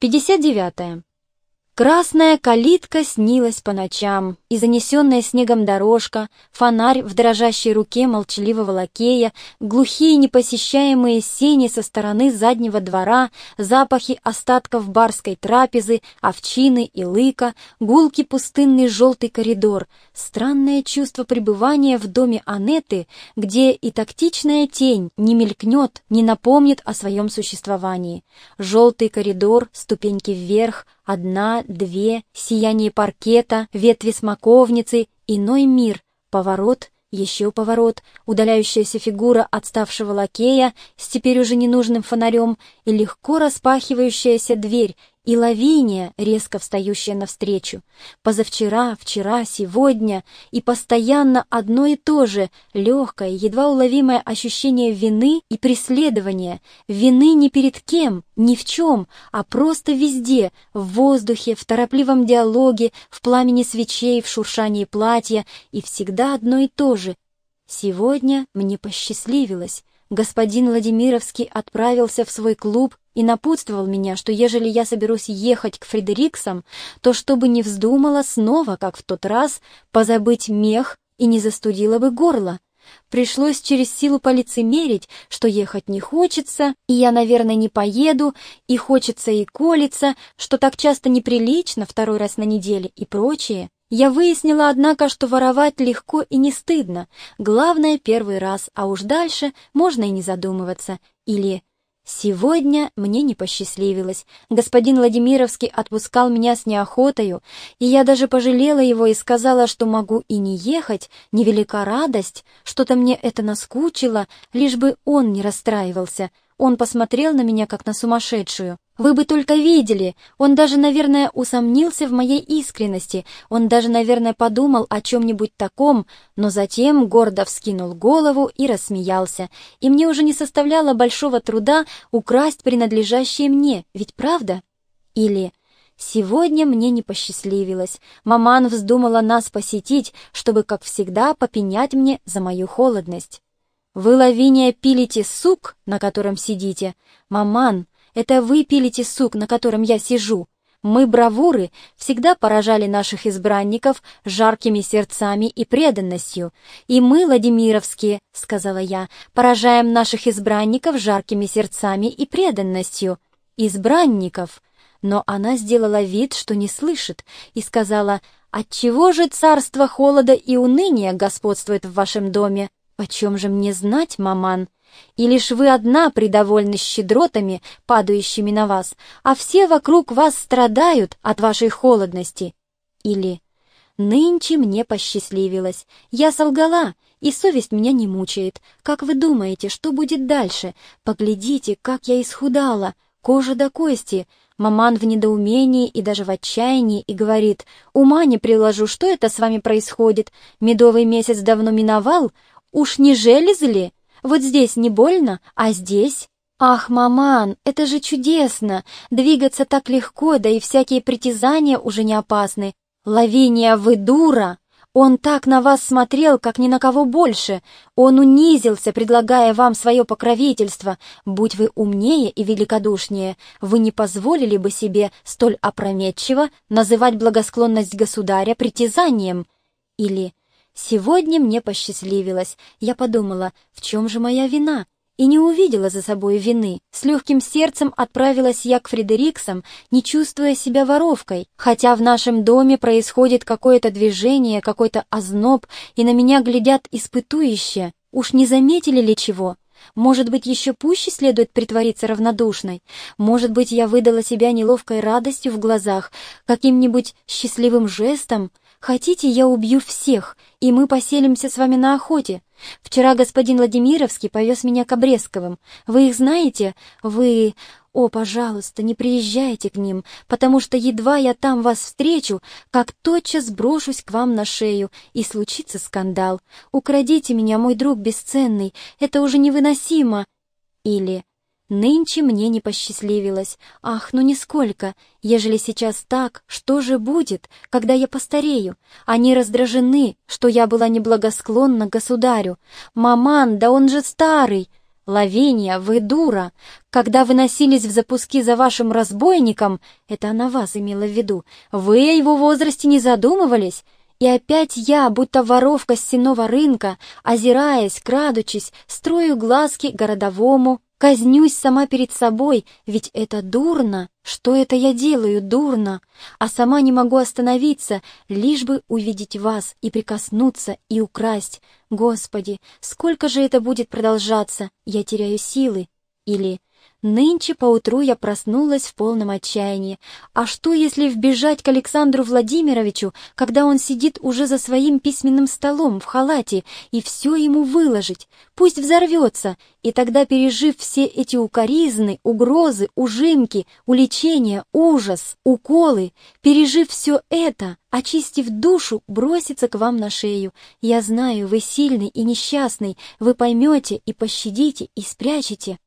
59. Красная калитка снилась по ночам, и занесенная снегом дорожка, фонарь в дрожащей руке молчаливого лакея, глухие непосещаемые сени со стороны заднего двора, запахи остатков барской трапезы, овчины и лыка, гулкий пустынный желтый коридор, странное чувство пребывания в доме Анеты, где и тактичная тень не мелькнет, не напомнит о своем существовании. Желтый коридор, ступеньки вверх, Одна, две, сияние паркета, ветви смоковницы, иной мир, поворот, еще поворот, удаляющаяся фигура отставшего лакея с теперь уже ненужным фонарем и легко распахивающаяся дверь, и Лавиния, резко встающая навстречу. Позавчера, вчера, сегодня, и постоянно одно и то же, легкое, едва уловимое ощущение вины и преследования, вины не перед кем, ни в чем, а просто везде, в воздухе, в торопливом диалоге, в пламени свечей, в шуршании платья, и всегда одно и то же. Сегодня мне посчастливилось. Господин Владимировский отправился в свой клуб и напутствовал меня, что ежели я соберусь ехать к Фредериксам, то чтобы не вздумала снова, как в тот раз, позабыть мех и не застудила бы горло. Пришлось через силу полицемерить, что ехать не хочется, и я, наверное, не поеду, и хочется и колется, что так часто неприлично второй раз на неделе и прочее. Я выяснила, однако, что воровать легко и не стыдно. Главное, первый раз, а уж дальше можно и не задумываться. Или Сегодня мне не посчастливилось. Господин Владимировский отпускал меня с неохотою, и я даже пожалела его и сказала, что могу и не ехать, невелика радость, что-то мне это наскучило, лишь бы он не расстраивался. Он посмотрел на меня, как на сумасшедшую. Вы бы только видели, он даже, наверное, усомнился в моей искренности, он даже, наверное, подумал о чем-нибудь таком, но затем гордо вскинул голову и рассмеялся, и мне уже не составляло большого труда украсть принадлежащее мне, ведь правда? Или... Сегодня мне не посчастливилось. Маман вздумала нас посетить, чтобы, как всегда, попенять мне за мою холодность. Вы, Лавиния, пилите сук, на котором сидите. Маман, это вы пилите сук, на котором я сижу. Мы, бравуры, всегда поражали наших избранников жаркими сердцами и преданностью. И мы, Владимировские, — сказала я, — поражаем наших избранников жаркими сердцами и преданностью. Избранников. Но она сделала вид, что не слышит, и сказала, «Отчего же царство холода и уныния господствует в вашем доме? Почем же мне знать, маман?» и лишь вы одна придовольны щедротами, падающими на вас, а все вокруг вас страдают от вашей холодности. Или «Нынче мне посчастливилось, я солгала, и совесть меня не мучает. Как вы думаете, что будет дальше? Поглядите, как я исхудала, кожа до кости». Маман в недоумении и даже в отчаянии и говорит, «Ума не приложу, что это с вами происходит? Медовый месяц давно миновал? Уж не железы ли?» Вот здесь не больно, а здесь... Ах, маман, это же чудесно! Двигаться так легко, да и всякие притязания уже не опасны. Лавиния, вы дура! Он так на вас смотрел, как ни на кого больше. Он унизился, предлагая вам свое покровительство. Будь вы умнее и великодушнее, вы не позволили бы себе столь опрометчиво называть благосклонность государя притязанием. Или Сегодня мне посчастливилось. Я подумала, в чем же моя вина? И не увидела за собой вины. С легким сердцем отправилась я к Фредериксам, не чувствуя себя воровкой. Хотя в нашем доме происходит какое-то движение, какой-то озноб, и на меня глядят испытующие. Уж не заметили ли чего? Может быть, еще пуще следует притвориться равнодушной? Может быть, я выдала себя неловкой радостью в глазах, каким-нибудь счастливым жестом? Хотите, я убью всех, и мы поселимся с вами на охоте? Вчера господин Владимировский повез меня к Обрезковым. Вы их знаете? Вы... О, пожалуйста, не приезжайте к ним, потому что едва я там вас встречу, как тотчас брошусь к вам на шею, и случится скандал. Украдите меня, мой друг бесценный, это уже невыносимо. Или Нынче мне не посчастливилось. Ах, ну нисколько. Ежели сейчас так, что же будет, когда я постарею? Они раздражены, что я была неблагосклонна государю. Маман, да он же старый. Лавения, вы дура! Когда вы носились в запуски за вашим разбойником, это она вас имела в виду, вы о его возрасте не задумывались? И опять я, будто воровка с сеного рынка, озираясь, крадучись, строю глазки городовому, казнюсь сама перед собой, ведь это дурно, что это я делаю, дурно, а сама не могу остановиться, лишь бы увидеть вас и прикоснуться и украсть. Господи, сколько же это будет продолжаться, я теряю силы. Или Нынче поутру я проснулась в полном отчаянии. А что, если вбежать к Александру Владимировичу, когда он сидит уже за своим письменным столом в халате, и все ему выложить? Пусть взорвется, и тогда, пережив все эти укоризны, угрозы, ужимки, уличения, ужас, уколы, пережив все это, очистив душу, бросится к вам на шею. Я знаю, вы сильный и несчастный, вы поймете и пощадите, и спрячете.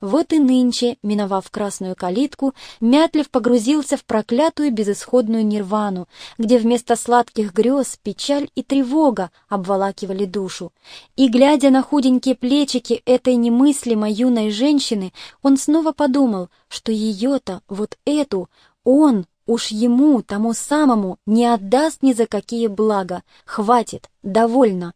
Вот и нынче, миновав красную калитку, Мятлев погрузился в проклятую безысходную нирвану, где вместо сладких грез печаль и тревога обволакивали душу. И, глядя на худенькие плечики этой немыслимой юной женщины, он снова подумал, что ее-то, вот эту, он, уж ему, тому самому, не отдаст ни за какие блага. Хватит, довольно.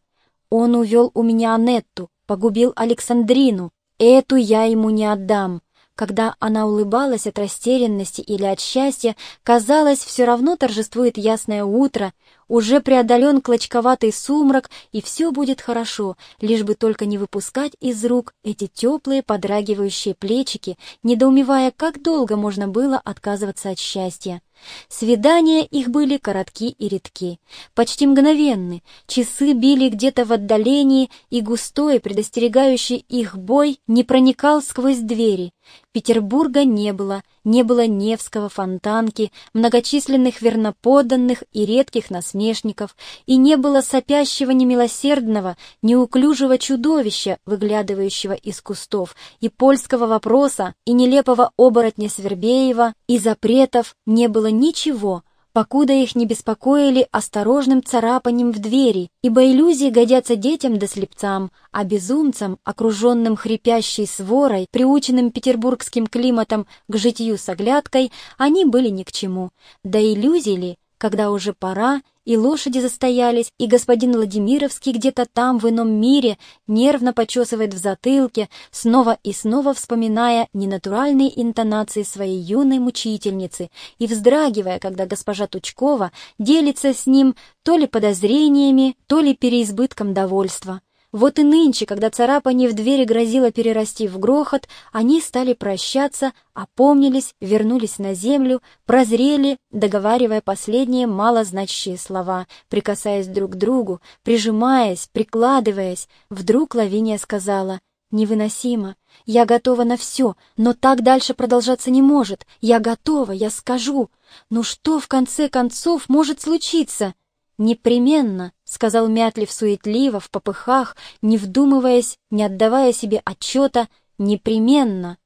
Он увел у меня Анетту, погубил Александрину, Эту я ему не отдам. Когда она улыбалась от растерянности или от счастья, казалось, все равно торжествует ясное утро, уже преодолен клочковатый сумрак, и все будет хорошо, лишь бы только не выпускать из рук эти теплые подрагивающие плечики, недоумевая, как долго можно было отказываться от счастья. Свидания их были коротки и редки, почти мгновенны, часы били где-то в отдалении, и густой, предостерегающий их бой не проникал сквозь двери. Петербурга не было, не было Невского, Фонтанки, многочисленных верноподданных и редких насмешников, и не было сопящего немилосердного, неуклюжего чудовища, выглядывающего из кустов, и польского вопроса, и нелепого оборотня Свербеева, и запретов не было ничего — покуда их не беспокоили осторожным царапанием в двери, ибо иллюзии годятся детям да слепцам, а безумцам, окруженным хрипящей сворой, приученным петербургским климатом к житью с оглядкой, они были ни к чему. Да иллюзии ли, когда уже пора, и лошади застоялись, и господин Владимировский где-то там, в ином мире, нервно почесывает в затылке, снова и снова вспоминая ненатуральные интонации своей юной мучительницы и вздрагивая, когда госпожа Тучкова делится с ним то ли подозрениями, то ли переизбытком довольства. Вот и нынче, когда царапание в двери грозило перерасти в грохот, они стали прощаться, опомнились, вернулись на землю, прозрели, договаривая последние малозначащие слова, прикасаясь друг к другу, прижимаясь, прикладываясь. Вдруг Лавиния сказала «Невыносимо. Я готова на все, но так дальше продолжаться не может. Я готова, я скажу. Ну что, в конце концов, может случиться?» «Непременно», — сказал Мятлив суетливо, в попыхах, не вдумываясь, не отдавая себе отчета, «непременно».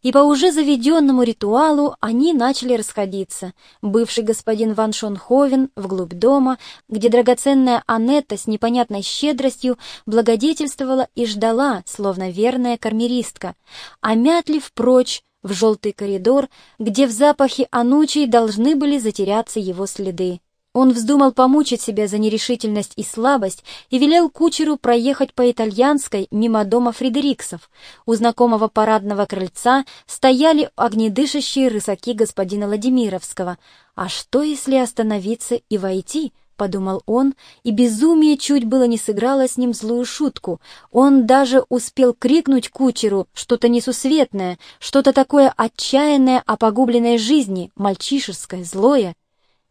И по уже заведенному ритуалу они начали расходиться. Бывший господин Ван Шонховен вглубь дома, где драгоценная Анетта с непонятной щедростью благодетельствовала и ждала, словно верная кармеристка, а Мятлив прочь, в желтый коридор, где в запахе анучей должны были затеряться его следы. Он вздумал помучить себя за нерешительность и слабость и велел кучеру проехать по итальянской мимо дома Фредериксов. У знакомого парадного крыльца стояли огнедышащие рысаки господина Владимировского. «А что, если остановиться и войти?» — подумал он, и безумие чуть было не сыграло с ним злую шутку. Он даже успел крикнуть кучеру что-то несусветное, что-то такое отчаянное о погубленной жизни, мальчишеское, злое.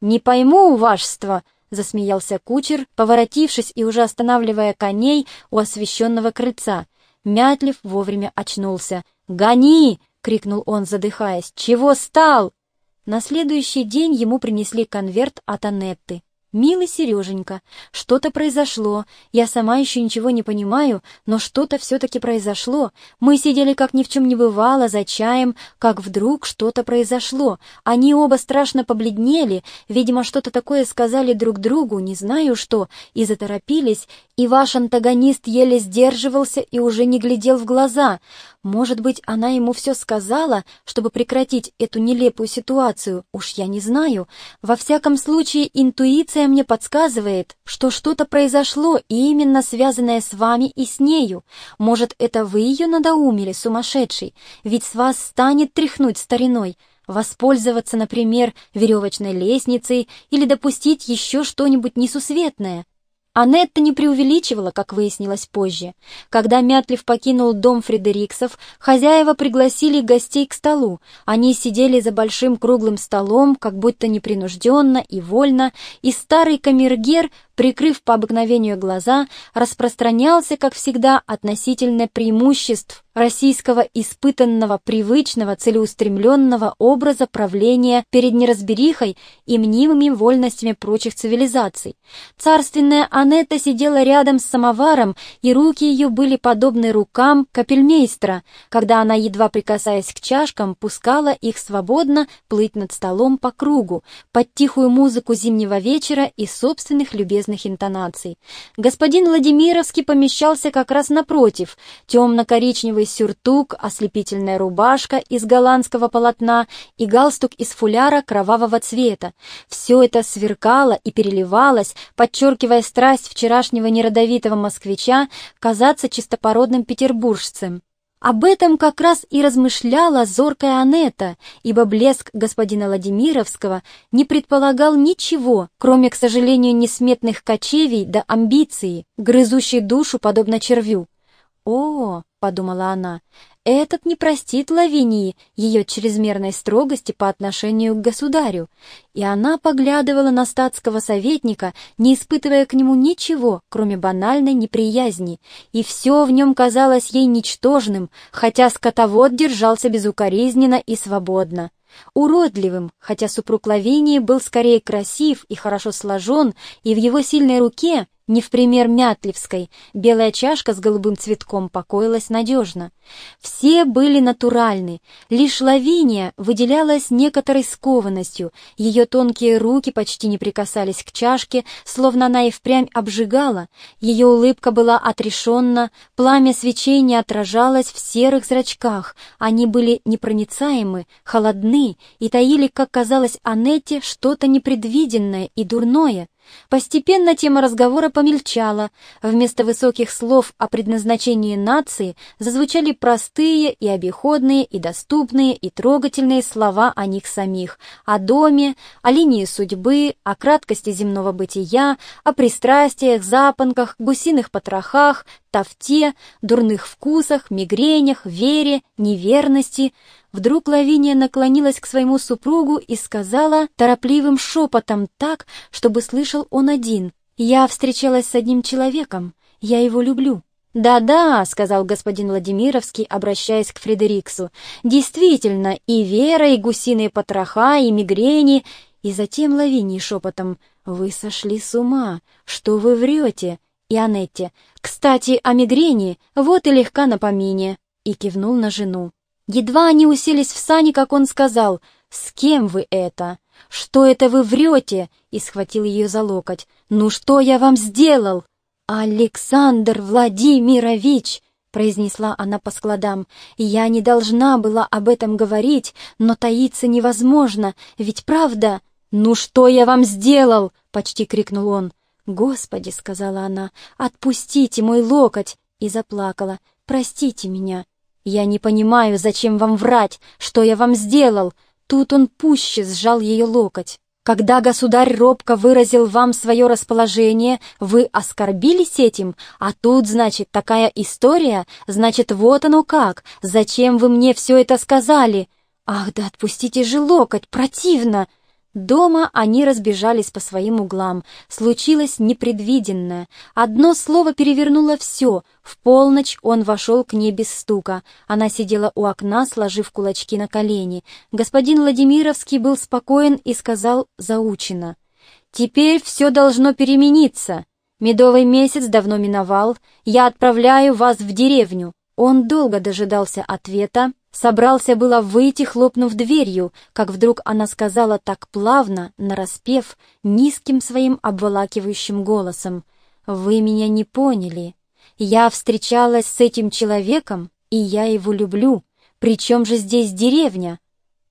«Не пойму, вашество!» — засмеялся кучер, поворотившись и уже останавливая коней у освещенного крыльца. Мятлив вовремя очнулся. «Гони!» — крикнул он, задыхаясь. «Чего стал?» На следующий день ему принесли конверт от Анетты. «Милый Сереженька, что-то произошло. Я сама еще ничего не понимаю, но что-то все-таки произошло. Мы сидели, как ни в чем не бывало, за чаем, как вдруг что-то произошло. Они оба страшно побледнели, видимо, что-то такое сказали друг другу, не знаю что, и заторопились, и ваш антагонист еле сдерживался и уже не глядел в глаза. Может быть, она ему все сказала, чтобы прекратить эту нелепую ситуацию, уж я не знаю. Во всяком случае, интуиция мне подсказывает, что что-то произошло, именно связанное с вами и с нею. Может, это вы ее надоумили, сумасшедший, ведь с вас станет тряхнуть стариной. Воспользоваться, например, веревочной лестницей или допустить еще что-нибудь несусветное. Анетта не преувеличивала, как выяснилось позже. Когда Мятлив покинул дом Фредериксов, хозяева пригласили гостей к столу. Они сидели за большим круглым столом, как будто непринужденно и вольно, и старый камергер прикрыв по обыкновению глаза, распространялся, как всегда, относительно преимуществ российского испытанного, привычного, целеустремленного образа правления перед неразберихой и мнимыми вольностями прочих цивилизаций. Царственная Анетта сидела рядом с самоваром, и руки ее были подобны рукам капельмейстра, когда она, едва прикасаясь к чашкам, пускала их свободно плыть над столом по кругу, под тихую музыку зимнего вечера и собственных любезных разных интонаций. Господин Владимировский помещался как раз напротив. Темно-коричневый сюртук, ослепительная рубашка из голландского полотна и галстук из фуляра кровавого цвета. Все это сверкало и переливалось, подчеркивая страсть вчерашнего неродовитого москвича казаться чистопородным петербуржцем. Об этом как раз и размышляла зоркая Анетта, ибо блеск господина Владимировского не предполагал ничего, кроме, к сожалению, несметных кочевий да амбиции, грызущей душу подобно червю. «О, — подумала она, — этот не простит Лавинии ее чрезмерной строгости по отношению к государю, и она поглядывала на статского советника, не испытывая к нему ничего, кроме банальной неприязни, и все в нем казалось ей ничтожным, хотя скотовод держался безукоризненно и свободно. Уродливым, хотя супруг Лавинии был скорее красив и хорошо сложен, и в его сильной руке не в пример Мятлевской, белая чашка с голубым цветком покоилась надежно. Все были натуральны, лишь Лавиния выделялась некоторой скованностью, ее тонкие руки почти не прикасались к чашке, словно она и впрямь обжигала, ее улыбка была отрешенна, пламя свечей не отражалось в серых зрачках, они были непроницаемы, холодны и таили, как казалось Анетте, что-то непредвиденное и дурное. Постепенно тема разговора помельчала. Вместо высоких слов о предназначении нации зазвучали простые и обиходные, и доступные, и трогательные слова о них самих, о доме, о линии судьбы, о краткости земного бытия, о пристрастиях, запонках, гусиных потрохах, тофте, дурных вкусах, мигренях, вере, неверности — Вдруг Лавиния наклонилась к своему супругу и сказала торопливым шепотом так, чтобы слышал он один. «Я встречалась с одним человеком. Я его люблю». «Да-да», — сказал господин Владимировский, обращаясь к Фредериксу, «действительно, и вера, и гусиные потроха, и мигрени». И затем Лавинии шепотом, «Вы сошли с ума! Что вы врете?» И Анетте, «Кстати, о мигрени, вот и легка на помине», и кивнул на жену. Едва они уселись в сани, как он сказал, «С кем вы это? Что это вы врете?» и схватил ее за локоть. «Ну что я вам сделал?» «Александр Владимирович!» произнесла она по складам. «Я не должна была об этом говорить, но таиться невозможно, ведь правда...» «Ну что я вам сделал?» — почти крикнул он. «Господи!» — сказала она, — «отпустите мой локоть!» и заплакала. «Простите меня!» «Я не понимаю, зачем вам врать, что я вам сделал?» Тут он пуще сжал ее локоть. «Когда государь робко выразил вам свое расположение, вы оскорбились этим? А тут, значит, такая история? Значит, вот оно как! Зачем вы мне все это сказали?» «Ах, да отпустите же локоть, противно!» Дома они разбежались по своим углам. Случилось непредвиденное. Одно слово перевернуло все. В полночь он вошел к ней без стука. Она сидела у окна, сложив кулачки на колени. Господин Владимировский был спокоен и сказал заучено. Теперь все должно перемениться. Медовый месяц давно миновал, я отправляю вас в деревню. Он долго дожидался ответа, собрался было выйти, хлопнув дверью, как вдруг она сказала так плавно, нараспев, низким своим обволакивающим голосом. «Вы меня не поняли. Я встречалась с этим человеком, и я его люблю. Причем же здесь деревня?»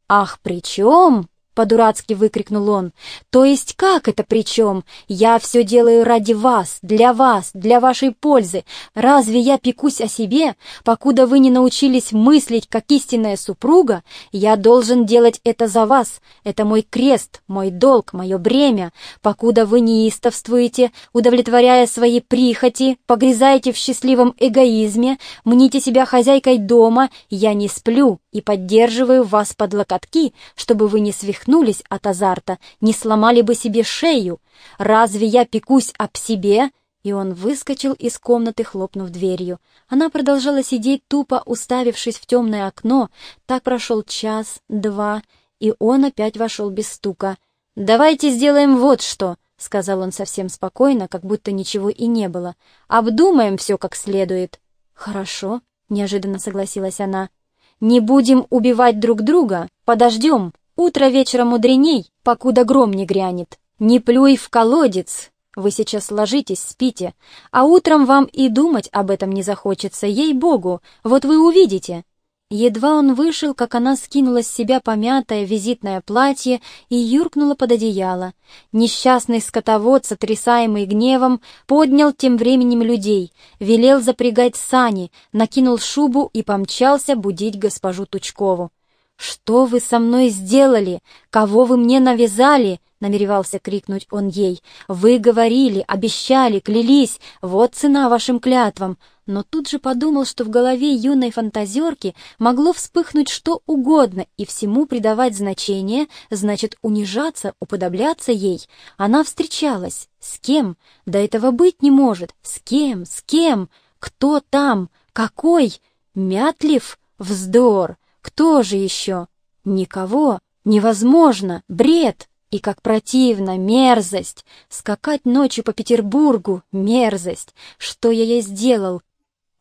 «Ах, при чем?» По-дурацки выкрикнул он. «То есть как это причем? Я все делаю ради вас, для вас, для вашей пользы. Разве я пекусь о себе? Покуда вы не научились мыслить, как истинная супруга, я должен делать это за вас. Это мой крест, мой долг, мое бремя. Покуда вы неистовствуете, удовлетворяя свои прихоти, погрязаете в счастливом эгоизме, мните себя хозяйкой дома, я не сплю и поддерживаю вас под локотки, чтобы вы не свихнулись от азарта, не сломали бы себе шею. Разве я пекусь об себе?» И он выскочил из комнаты, хлопнув дверью. Она продолжала сидеть тупо, уставившись в темное окно. Так прошел час, два, и он опять вошел без стука. «Давайте сделаем вот что», — сказал он совсем спокойно, как будто ничего и не было. «Обдумаем все как следует». «Хорошо», — неожиданно согласилась она. Не будем убивать друг друга, подождем. Утро вечера мудреней, покуда гром не грянет. Не плюй в колодец. Вы сейчас ложитесь, спите, а утром вам и думать об этом не захочется, ей-богу, вот вы увидите. Едва он вышел, как она скинула с себя помятое визитное платье и юркнула под одеяло. Несчастный скотовод, сотрясаемый гневом, поднял тем временем людей, велел запрягать сани, накинул шубу и помчался будить госпожу Тучкову. «Что вы со мной сделали? Кого вы мне навязали?» — намеревался крикнуть он ей. «Вы говорили, обещали, клялись, вот цена вашим клятвам!» Но тут же подумал, что в голове юной фантазерки могло вспыхнуть что угодно, и всему придавать значение, значит унижаться, уподобляться ей. Она встречалась. С кем? Да этого быть не может. С кем? С кем? Кто там? Какой? Мятлив? Вздор! Кто же еще? Никого. Невозможно. Бред. И как противно, мерзость! Скакать ночью по Петербургу — мерзость! Что я ей сделал?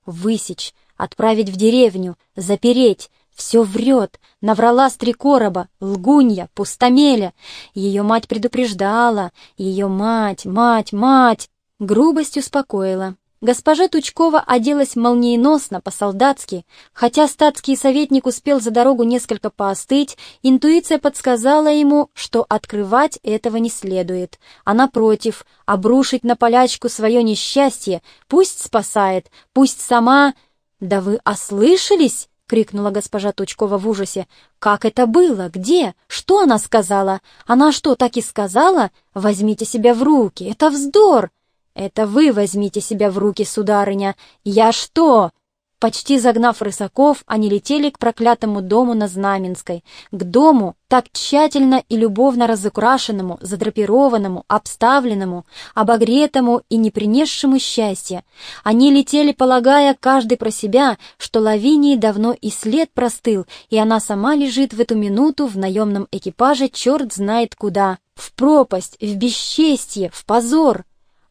Высечь, отправить в деревню, запереть. Все врет, наврала с три короба, лгунья, пустомеля. Ее мать предупреждала, ее мать, мать, мать. Грубость успокоила. Госпожа Тучкова оделась молниеносно, по-солдатски. Хотя статский советник успел за дорогу несколько поостыть, интуиция подсказала ему, что открывать этого не следует, а напротив, обрушить на полячку свое несчастье, пусть спасает, пусть сама... «Да вы ослышались?» — крикнула госпожа Тучкова в ужасе. «Как это было? Где? Что она сказала? Она что, так и сказала? Возьмите себя в руки, это вздор!» «Это вы возьмите себя в руки, сударыня! Я что?» Почти загнав рысаков, они летели к проклятому дому на Знаменской, к дому, так тщательно и любовно разукрашенному, задрапированному, обставленному, обогретому и не принесшему счастья. Они летели, полагая каждый про себя, что Лавинии давно и след простыл, и она сама лежит в эту минуту в наемном экипаже черт знает куда, в пропасть, в бесчестье, в позор.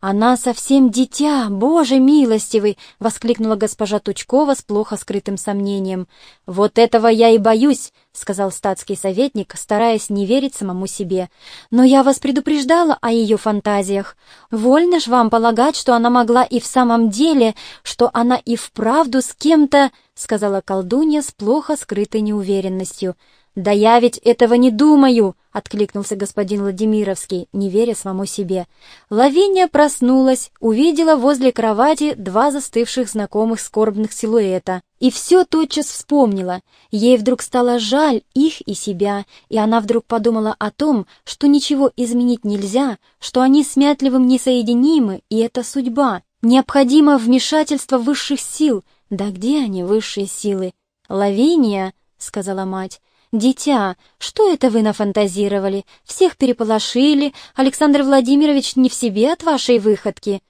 «Она совсем дитя, Боже милостивый!» — воскликнула госпожа Тучкова с плохо скрытым сомнением. «Вот этого я и боюсь!» — сказал статский советник, стараясь не верить самому себе. «Но я вас предупреждала о ее фантазиях. Вольно ж вам полагать, что она могла и в самом деле, что она и вправду с кем-то...» — сказала колдунья с плохо скрытой неуверенностью. «Да я ведь этого не думаю!» — откликнулся господин Владимировский, не веря самому себе. Лавиния проснулась, увидела возле кровати два застывших знакомых скорбных силуэта. И все тотчас вспомнила. Ей вдруг стало жаль их и себя, и она вдруг подумала о том, что ничего изменить нельзя, что они с Мятливым несоединимы, и это судьба. Необходимо вмешательство высших сил. Да где они, высшие силы? «Лавиния», — сказала мать, — «Дитя, что это вы нафантазировали? Всех переполошили, Александр Владимирович не в себе от вашей выходки».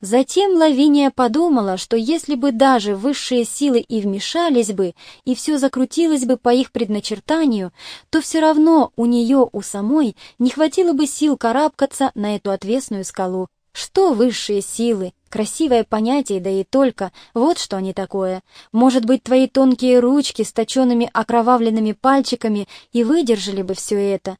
Затем Лавиния подумала, что если бы даже высшие силы и вмешались бы, и все закрутилось бы по их предначертанию, то все равно у нее, у самой, не хватило бы сил карабкаться на эту отвесную скалу. Что высшие силы? Красивое понятие, да и только. Вот что они такое. Может быть, твои тонкие ручки с точенными окровавленными пальчиками и выдержали бы все это.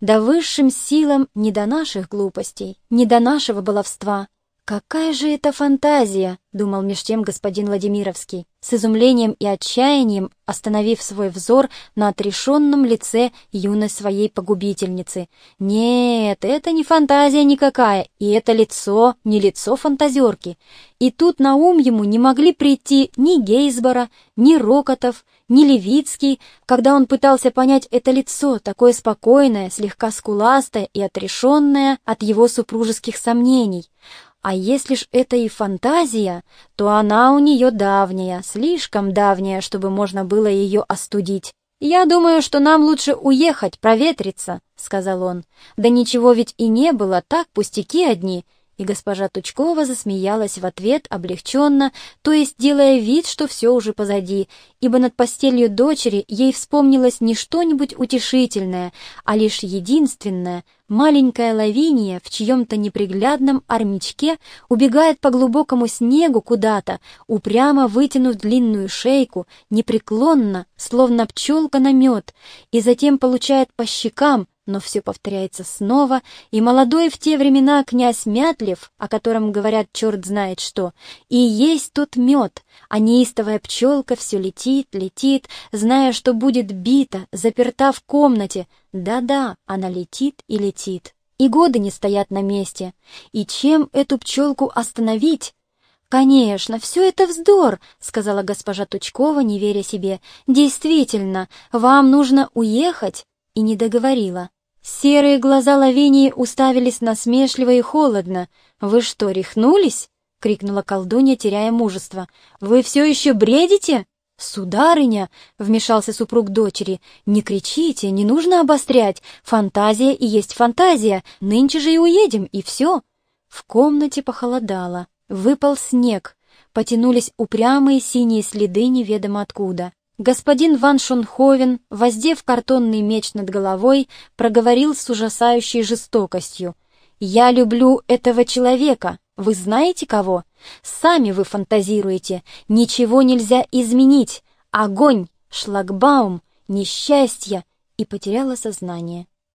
Да высшим силам не до наших глупостей, не до нашего баловства. «Какая же это фантазия!» — думал меж тем господин Владимировский, с изумлением и отчаянием остановив свой взор на отрешенном лице юной своей погубительницы. «Нет, это не фантазия никакая, и это лицо не лицо фантазерки». И тут на ум ему не могли прийти ни Гейсбора, ни Рокотов, ни Левицкий, когда он пытался понять это лицо, такое спокойное, слегка скуластое и отрешенное от его супружеских сомнений. А если ж это и фантазия, то она у нее давняя, слишком давняя, чтобы можно было ее остудить. «Я думаю, что нам лучше уехать, проветриться», — сказал он. «Да ничего ведь и не было, так пустяки одни и госпожа Тучкова засмеялась в ответ облегченно, то есть делая вид, что все уже позади, ибо над постелью дочери ей вспомнилось не что-нибудь утешительное, а лишь единственное, маленькая Лавиния в чьем-то неприглядном армячке убегает по глубокому снегу куда-то, упрямо вытянув длинную шейку, непреклонно, словно пчелка на мед, и затем получает по щекам, но все повторяется снова, и молодой в те времена князь Мятлев, о котором говорят черт знает что, и есть тот мед, а неистовая пчелка все летит, летит, зная, что будет бита, заперта в комнате. Да-да, она летит и летит. И годы не стоят на месте. И чем эту пчелку остановить? «Конечно, все это вздор», — сказала госпожа Тучкова, не веря себе. «Действительно, вам нужно уехать» и не договорила. Серые глаза Лавинии уставились насмешливо и холодно. «Вы что, рехнулись?» — крикнула колдунья, теряя мужество. «Вы все еще бредите?» «Сударыня!» — вмешался супруг дочери. «Не кричите, не нужно обострять. Фантазия и есть фантазия. Нынче же и уедем, и все». В комнате похолодало. Выпал снег. Потянулись упрямые синие следы неведомо откуда. Господин Ван Шонховен, воздев картонный меч над головой, проговорил с ужасающей жестокостью. «Я люблю этого человека. Вы знаете кого? Сами вы фантазируете. Ничего нельзя изменить. Огонь, шлагбаум, несчастье». И потеряла сознание.